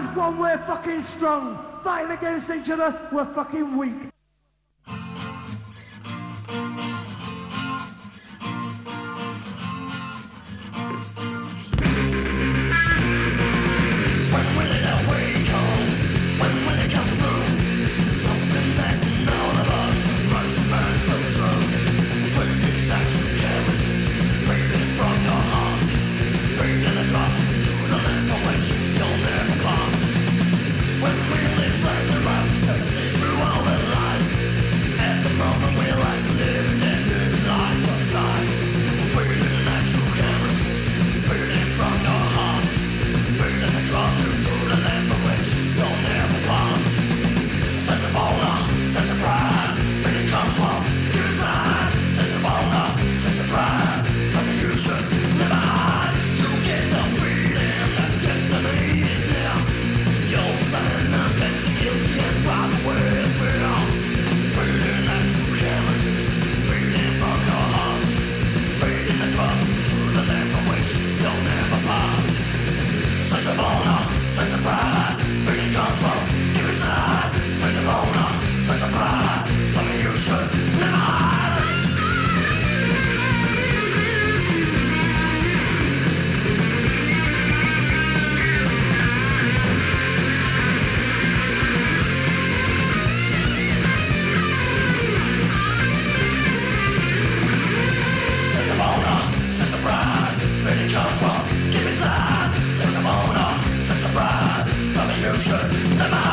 As one, we're fucking strong. Fighting against each other, we're fucking weak. Give me